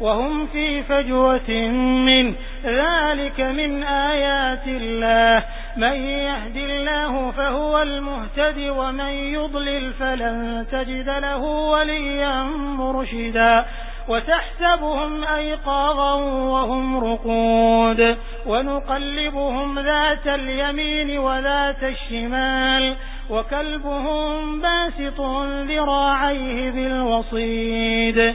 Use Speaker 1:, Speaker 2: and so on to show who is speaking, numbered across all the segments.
Speaker 1: وهم في فجوة من ذلك من آيات الله. من يهد الله فهو المهتد ومن يضلل فلن تجد له وليا مرشدا. وتحسبهم أيقاظا وهم رقود. ونقلبهم ذات اليمين وذات الشمال. وكلبهم باسط ذراعيه بالوصيد.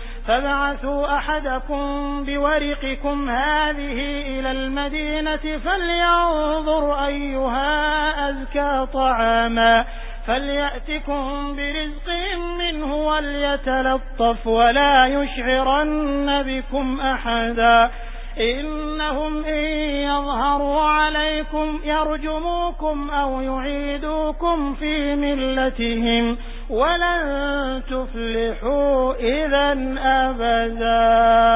Speaker 1: فابعثوا أحدكم بورقكم هذه إلى المدينة فلينظر أيها أزكى طعاما فليأتكم برزق منه وليتلطف ولا يشعرن بكم أحدا إنهم إن يظهروا عليكم يرجموكم أو يعيدوكم في ملتهم ولن تفلحوا إذا أبدا.